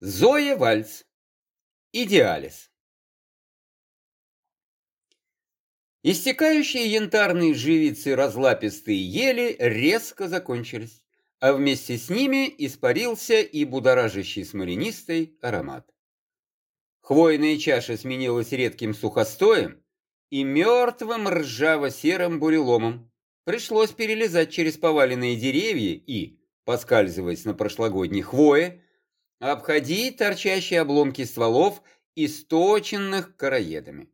Зоя Вальц. Идеалис. Истекающие янтарные живицы разлапистые ели резко закончились, а вместе с ними испарился и будоражащий смоленистый аромат. Хвойная чаша сменилась редким сухостоем и мертвым ржаво-серым буреломом. Пришлось перелезать через поваленные деревья и, поскальзываясь на прошлогодней хвое, обходить торчащие обломки стволов, источенных короедами.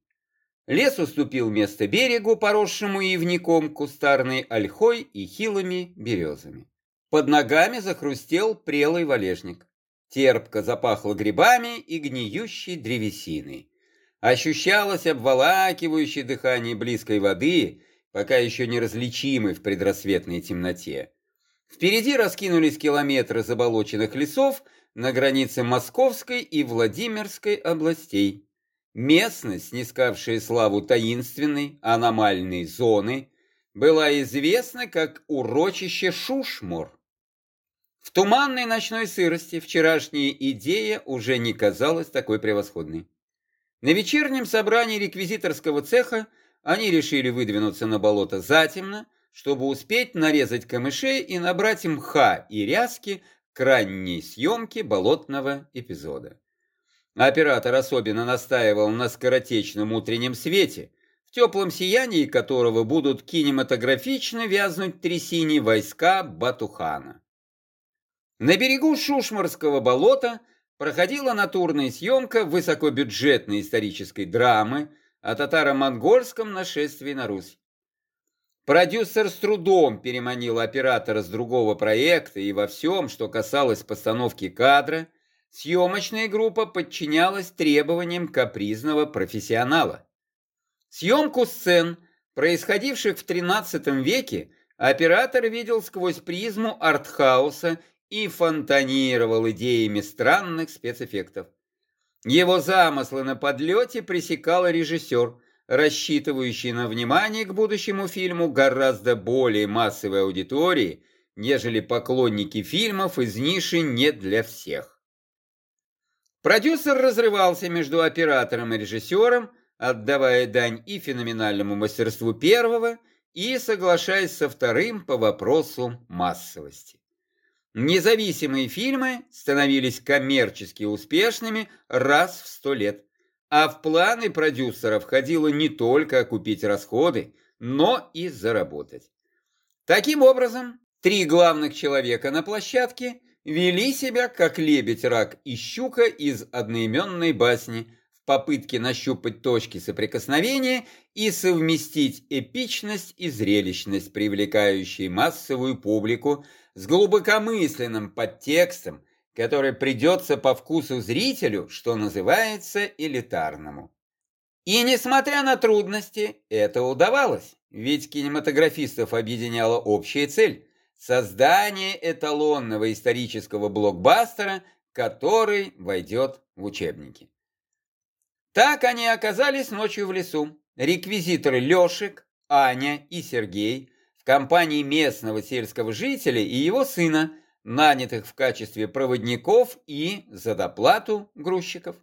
Лес уступил место берегу, поросшему ивником, кустарной ольхой и хилыми березами. Под ногами захрустел прелый валежник. Терпко запахло грибами и гниющей древесиной. Ощущалось обволакивающее дыхание близкой воды, пока еще не различимой в предрассветной темноте. Впереди раскинулись километры заболоченных лесов на границе Московской и Владимирской областей. Местность, снискавшая славу таинственной, аномальной зоны, была известна как урочище Шушмор. В туманной ночной сырости вчерашняя идея уже не казалась такой превосходной. На вечернем собрании реквизиторского цеха они решили выдвинуться на болото затемно, чтобы успеть нарезать камышей и набрать мха и ряски к ранней съемке болотного эпизода. Оператор особенно настаивал на скоротечном утреннем свете, в теплом сиянии которого будут кинематографично вязнуть трясине войска Батухана. На берегу Шушмарского болота проходила натурная съемка высокобюджетной исторической драмы о татаро-монгольском нашествии на Русь. Продюсер с трудом переманил оператора с другого проекта, и во всем, что касалось постановки кадра, съемочная группа подчинялась требованиям капризного профессионала. Съемку сцен, происходивших в XIII веке, оператор видел сквозь призму артхауса и фонтанировал идеями странных спецэффектов. Его замыслы на подлете пресекал режиссер, рассчитывающий на внимание к будущему фильму гораздо более массовой аудитории, нежели поклонники фильмов из ниши не для всех. Продюсер разрывался между оператором и режиссером, отдавая дань и феноменальному мастерству первого, и соглашаясь со вторым по вопросу массовости. Независимые фильмы становились коммерчески успешными раз в сто лет, а в планы продюсера входило не только окупить расходы, но и заработать. Таким образом, три главных человека на площадке вели себя как лебедь, рак и щука из одноименной басни в попытке нащупать точки соприкосновения и совместить эпичность и зрелищность, привлекающие массовую публику, с глубокомысленным подтекстом, который придется по вкусу зрителю, что называется, элитарному. И несмотря на трудности, это удавалось, ведь кинематографистов объединяла общая цель – создание эталонного исторического блокбастера, который войдет в учебники. Так они оказались ночью в лесу. Реквизиторы Лешек, Аня и Сергей в компании местного сельского жителя и его сына, нанятых в качестве проводников и за доплату грузчиков.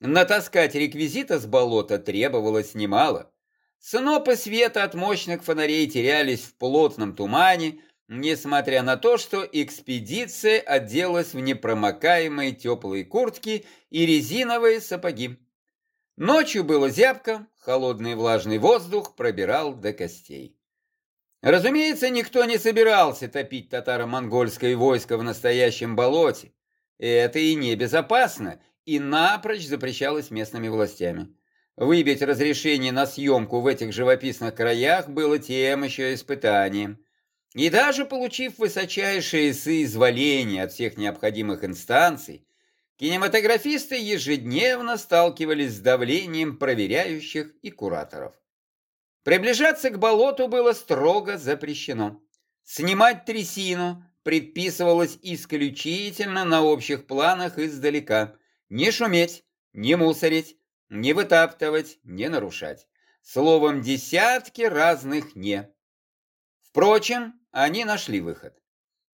Натаскать реквизита с болота требовалось немало. Снопы света от мощных фонарей терялись в плотном тумане, несмотря на то, что экспедиция оделась в непромокаемые теплые куртки и резиновые сапоги. Ночью было зябко, холодный влажный воздух пробирал до костей. Разумеется, никто не собирался топить татаро-монгольское войско в настоящем болоте. Это и небезопасно, и напрочь запрещалось местными властями. Выбить разрешение на съемку в этих живописных краях было тем еще испытанием. И даже получив высочайшее соизволение от всех необходимых инстанций, кинематографисты ежедневно сталкивались с давлением проверяющих и кураторов. Приближаться к болоту было строго запрещено. Снимать трясину предписывалось исключительно на общих планах издалека. Не шуметь, не мусорить, не вытаптывать, не нарушать. Словом, десятки разных «не». Впрочем, они нашли выход.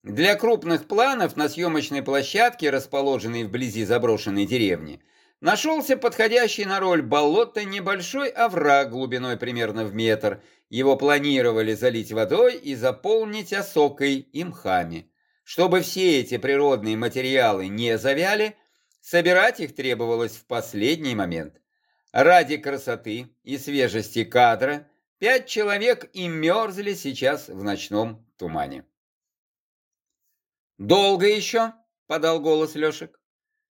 Для крупных планов на съемочной площадке, расположенной вблизи заброшенной деревни, нашелся подходящий на роль болота небольшой овраг глубиной примерно в метр. Его планировали залить водой и заполнить осокой и мхами. Чтобы все эти природные материалы не завяли, собирать их требовалось в последний момент. Ради красоты и свежести кадра пять человек и мерзли сейчас в ночном тумане. «Долго еще?» — подал голос Лешек.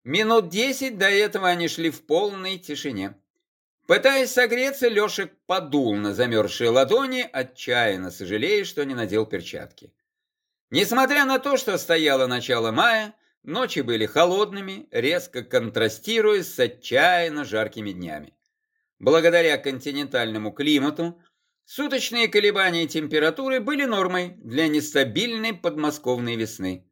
Минут десять до этого они шли в полной тишине. Пытаясь согреться, Лешек подул на замерзшие ладони, отчаянно сожалея, что не надел перчатки. Несмотря на то, что стояло начало мая, ночи были холодными, резко контрастируя с отчаянно жаркими днями. Благодаря континентальному климату, суточные колебания температуры были нормой для нестабильной подмосковной весны.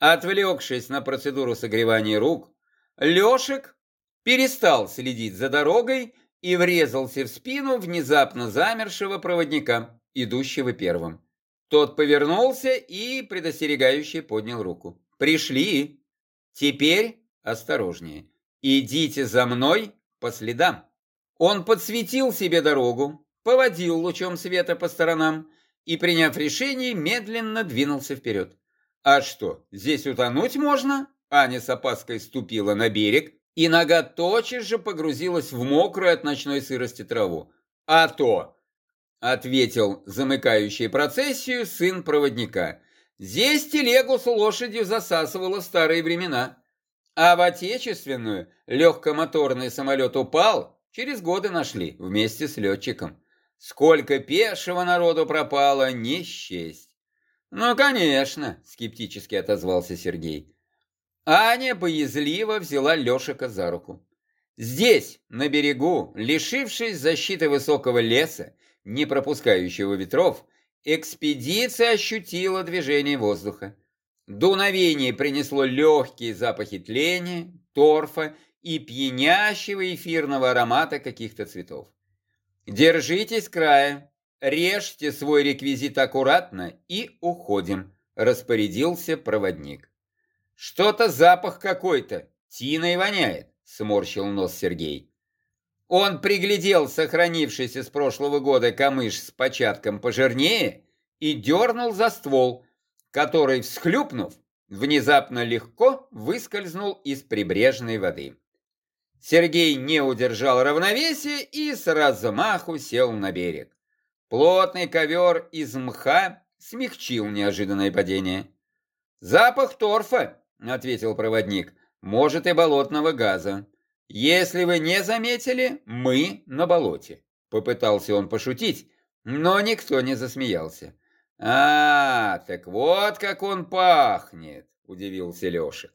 Отвлекшись на процедуру согревания рук, Лешек перестал следить за дорогой и врезался в спину внезапно замершего проводника, идущего первым. Тот повернулся и предостерегающе поднял руку. «Пришли! Теперь осторожнее. Идите за мной по следам». Он подсветил себе дорогу, поводил лучом света по сторонам и, приняв решение, медленно двинулся вперед. «А что, здесь утонуть можно?» Аня с опаской ступила на берег, и нога тотчас же погрузилась в мокрую от ночной сырости траву. «А то!» — ответил замыкающий процессию сын проводника. «Здесь телегу с лошадью засасывало старые времена. А в отечественную легкомоторный самолет упал, через годы нашли вместе с летчиком. Сколько пешего народу пропало, не счесть». «Ну, конечно», — скептически отозвался Сергей. Аня боязливо взяла Лешика за руку. Здесь, на берегу, лишившись защиты высокого леса, не пропускающего ветров, экспедиция ощутила движение воздуха. Дуновение принесло легкие запахи тления, торфа и пьянящего эфирного аромата каких-то цветов. Держитесь края, режьте свой реквизит аккуратно и уходим, распорядился проводник. Что-то запах какой-то, тиной воняет, сморщил нос Сергей. Он приглядел сохранившийся с прошлого года камыш с початком пожирнее и дернул за ствол, который, всхлюпнув, внезапно легко выскользнул из прибрежной воды. Сергей не удержал равновесия и с размаху сел на берег. Плотный ковер из мха смягчил неожиданное падение. «Запах торфа», — ответил проводник, — «может и болотного газа. «Если вы не заметили, мы на болоте», — попытался он пошутить, но никто не засмеялся. «А, так вот как он пахнет», — удивился Леша.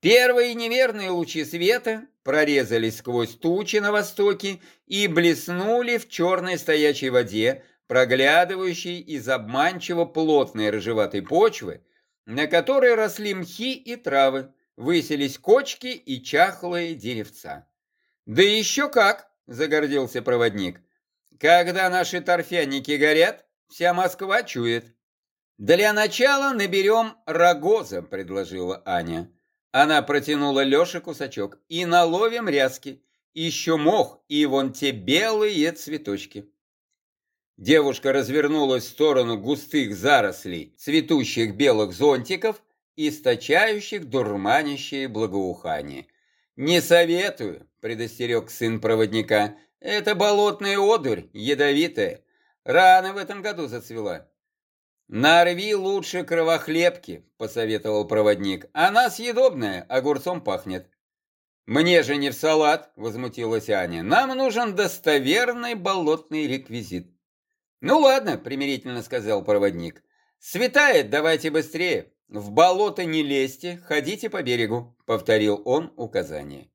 Первые неверные лучи света прорезались сквозь тучи на востоке и блеснули в черной стоячей воде, проглядывающей из обманчиво плотной рыжеватой почвы, на которой росли мхи и травы, выселись кочки и чахлые деревца. «Да еще как!» – загордился проводник. «Когда наши торфяники горят, вся Москва чует». «Для начала наберем рогоза», – предложила Аня. Она протянула Леше кусачок. «И наловим ряски. Еще мох и вон те белые цветочки». Девушка развернулась в сторону густых зарослей цветущих белых зонтиков – источающих дурманящее благоухание. «Не советую», — предостерег сын проводника, — «это болотная одурь, ядовитая. Рано в этом году зацвела». «Нарви лучше кровохлебки», — посоветовал проводник. «Она съедобная, огурцом пахнет». «Мне же не в салат», — возмутилась Аня. «Нам нужен достоверный болотный реквизит». «Ну ладно», — примирительно сказал проводник. «Светает, давайте быстрее. «В болото не лезьте, ходите по берегу», — повторил он указание.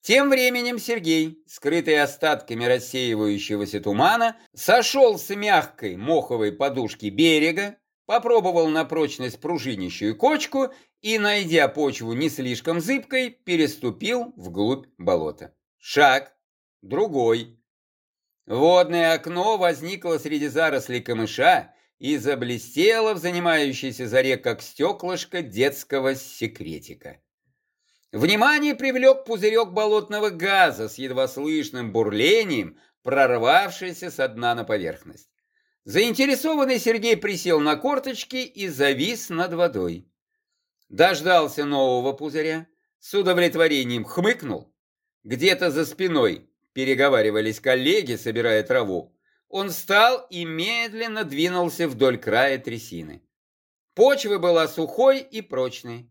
Тем временем Сергей, скрытый остатками рассеивающегося тумана, сошел с мягкой моховой подушки берега, попробовал на прочность пружинищую кочку и, найдя почву не слишком зыбкой, переступил вглубь болота. Шаг, другой. Водное окно возникло среди зарослей камыша, и заблестела в занимающейся заре, как стеклышко детского секретика. Внимание привлек пузырек болотного газа с едва слышным бурлением, прорвавшийся со дна на поверхность. Заинтересованный Сергей присел на корточки и завис над водой. Дождался нового пузыря, с удовлетворением хмыкнул. Где-то за спиной переговаривались коллеги, собирая траву. Он встал и медленно двинулся вдоль края трясины. Почва была сухой и прочной.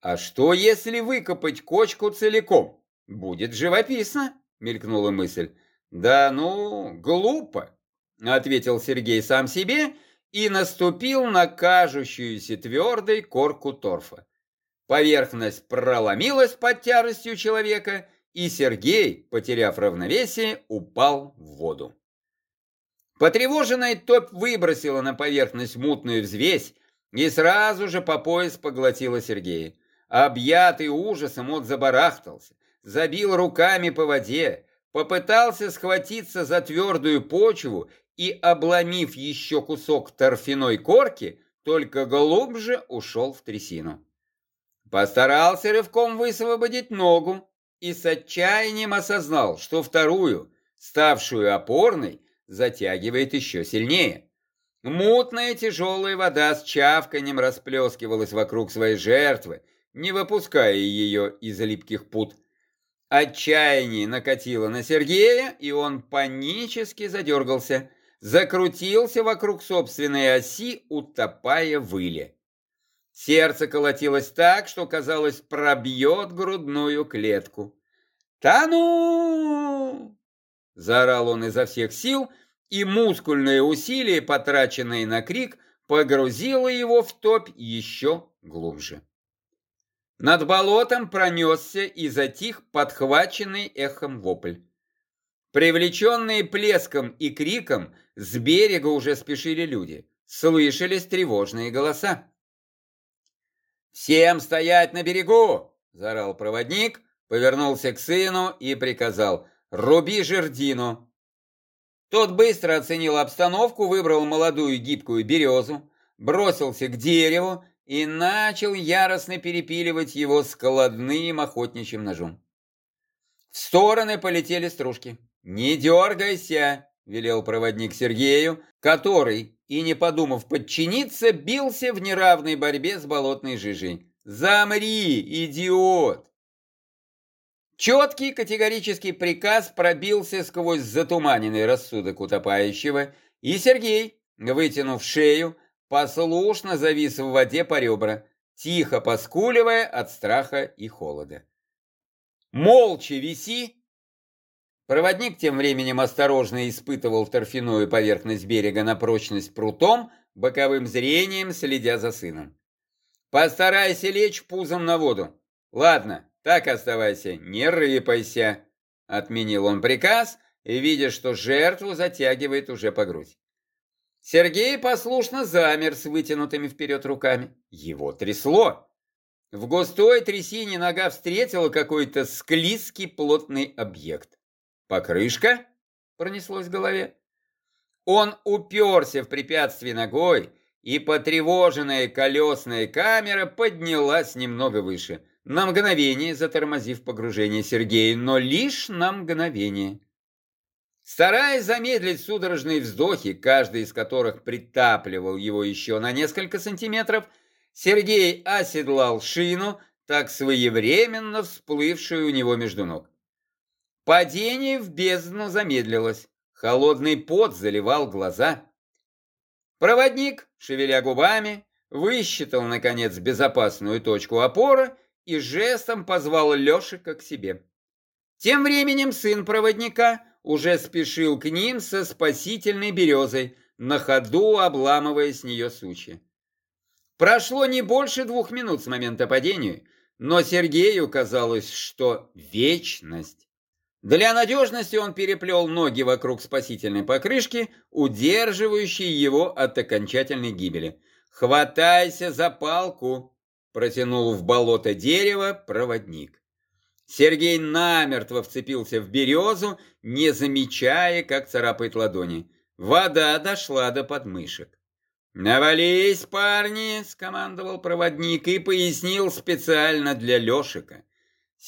А что, если выкопать кочку целиком? Будет живописно, мелькнула мысль. Да ну, глупо, ответил Сергей сам себе и наступил на кажущуюся твердой корку торфа. Поверхность проломилась под тяжестью человека, и Сергей, потеряв равновесие, упал в воду. Потревоженная топь выбросила на поверхность мутную взвесь и сразу же по пояс поглотила Сергея. Объятый ужасом он забарахтался, забил руками по воде, попытался схватиться за твердую почву и, обломив еще кусок торфяной корки, только глубже ушел в трясину. Постарался рывком высвободить ногу и с отчаянием осознал, что вторую, ставшую опорной, затягивает еще сильнее. Мутная тяжелая вода с чавканем расплескивалась вокруг своей жертвы, не выпуская ее из липких пут. Отчаяние накатило на Сергея, и он панически задергался, закрутился вокруг собственной оси, утопая в иле. Сердце колотилось так, что, казалось, пробьет грудную клетку. «Тону!» Заорал он изо всех сил, и мускульное усилие, потраченное на крик, погрузило его в топь еще глубже. Над болотом пронесся и затих подхваченный эхом вопль. Привлеченные плеском и криком, с берега уже спешили люди. Слышались тревожные голоса. «Всем стоять на берегу!» – заорал проводник, повернулся к сыну и приказал «Руби жердину!» Тот быстро оценил обстановку, выбрал молодую гибкую березу, бросился к дереву и начал яростно перепиливать его складным охотничьим ножом. В стороны полетели стружки. «Не дергайся!» — велел проводник Сергею, который, и не подумав подчиниться, бился в неравной борьбе с болотной жижей. «Замри, идиот!» Четкий категорический приказ пробился сквозь затуманенный рассудок утопающего, и Сергей, вытянув шею, послушно завис в воде по ребра, тихо поскуливая от страха и холода. «Молча виси!» Проводник тем временем осторожно испытывал торфяную поверхность берега на прочность прутом, боковым зрением следя за сыном. «Постарайся лечь пузом на воду. Ладно, так оставайся, не рыпайся, отменил он приказ, видя, что жертву затягивает уже по грудь. Сергей послушно замер с вытянутыми вперед руками. Его трясло. В густой трясине нога встретила какой-то склизкий плотный объект. «Покрышка?» — пронеслось в голове. Он уперся в препятствие ногой, и потревоженная колесная камера поднялась немного выше — на мгновение затормозив погружение Сергея, но лишь на мгновение. Стараясь замедлить судорожные вздохи, каждый из которых притапливал его еще на несколько сантиметров, Сергей оседлал шину, так своевременно всплывшую у него между ног. Падение в бездну замедлилось, холодный пот заливал глаза. Проводник, шевеля губами, высчитал, наконец, безопасную точку опоры и жестом позвал Лешика к себе. Тем временем сын проводника уже спешил к ним со спасительной березой, на ходу обламывая с нее сучья. Прошло не больше двух минут с момента падения, но Сергею казалось, что вечность. Для надежности он переплел ноги вокруг спасительной покрышки, удерживающей его от окончательной гибели. «Хватайся за палку!» протянул в болото дерево проводник. Сергей намертво вцепился в березу, не замечая, как царапает ладони. Вода дошла до подмышек. «Навались, парни!» — скомандовал проводник и пояснил специально для Лешика.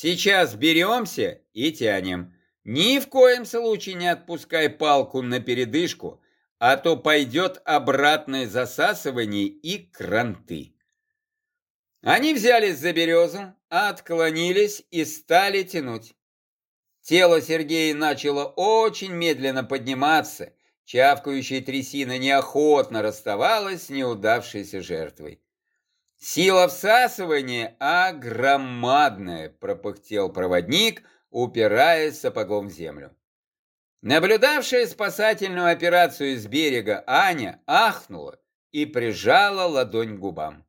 «Сейчас беремся и тянем. Ни в коем случае не отпускай палку на передышку, а то пойдет обратное засасывание и кранты». Они взялись за березу, отклонились и стали тянуть. Тело Сергея начало очень медленно подниматься, Чавкающая трясина неохотно расставалась с неудавшейся жертвой. «Сила всасывания огромадная!» — пропыхтел проводник, упираясь сапогом в землю. Наблюдавшая спасательную операцию с берега Аня ахнула и прижала ладонь к губам.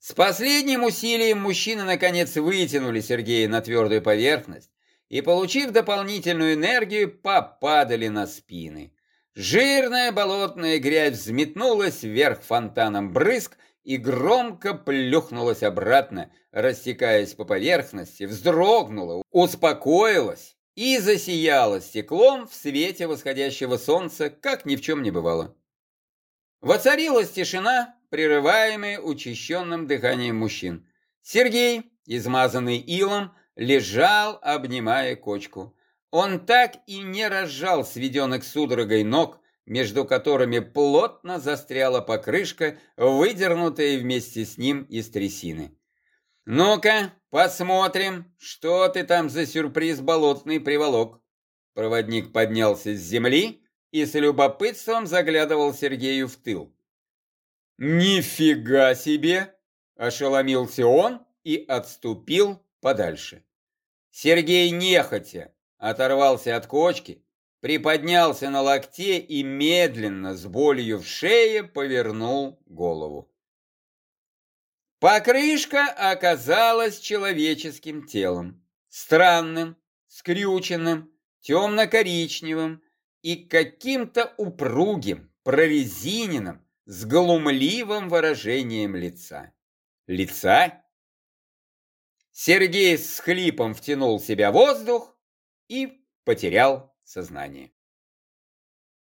С последним усилием мужчины наконец вытянули Сергея на твердую поверхность, и, получив дополнительную энергию, попадали на спины. Жирная болотная грязь взметнулась вверх фонтаном брызг и громко плюхнулась обратно, растекаясь по поверхности, вздрогнула, успокоилась и засияла стеклом в свете восходящего солнца, как ни в чем не бывало. Воцарилась тишина, прерываемая учащенным дыханием мужчин. Сергей, измазанный илом, лежал, обнимая кочку. Он так и не разжал сведенных судорогой ног, между которыми плотно застряла покрышка, выдернутая вместе с ним из трясины. «Ну-ка, посмотрим, что ты там за сюрприз болотный приволок». Проводник поднялся с земли и с любопытством заглядывал Сергею в тыл. «Нифига себе!» – ошеломился он и отступил подальше. Сергей нехотя оторвался от кочки, приподнялся на локте и медленно, с болью в шее, повернул голову. Покрышка оказалась человеческим телом, странным, скрюченным, темно-коричневым и каким-то упругим, прорезиненным, с глумливым выражением лица. Лица Сергей с хлипом втянул в себя воздух и потерял сознание.